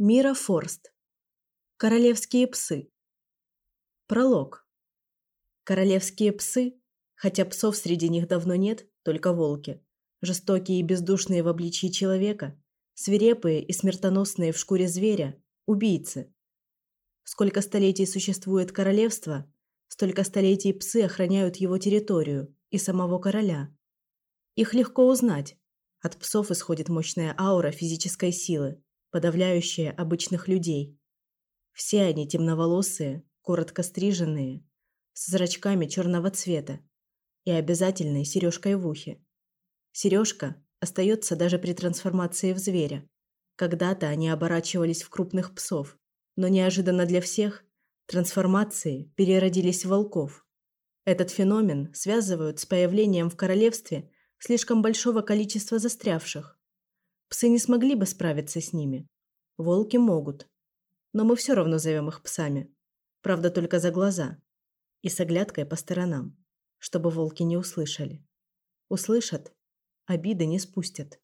Мира Форст. Королевские псы. Пролог. Королевские псы, хотя псов среди них давно нет, только волки, жестокие и бездушные в обличии человека, свирепые и смертоносные в шкуре зверя, убийцы. Сколько столетий существует королевство, столько столетий псы охраняют его территорию и самого короля. Их легко узнать. От псов исходит мощная аура физической силы, подавляющая обычных людей. Все они темноволосые, коротко стриженные, с зрачками черного цвета и обязательной сережкой в ухе. Сережка остается даже при трансформации в зверя. Когда-то они оборачивались в крупных псов, но неожиданно для всех трансформации переродились в волков. Этот феномен связывают с появлением в королевстве слишком большого количества застрявших, Псы не смогли бы справиться с ними. Волки могут. Но мы все равно зовем их псами. Правда, только за глаза. И с оглядкой по сторонам, чтобы волки не услышали. Услышат, обиды не спустят.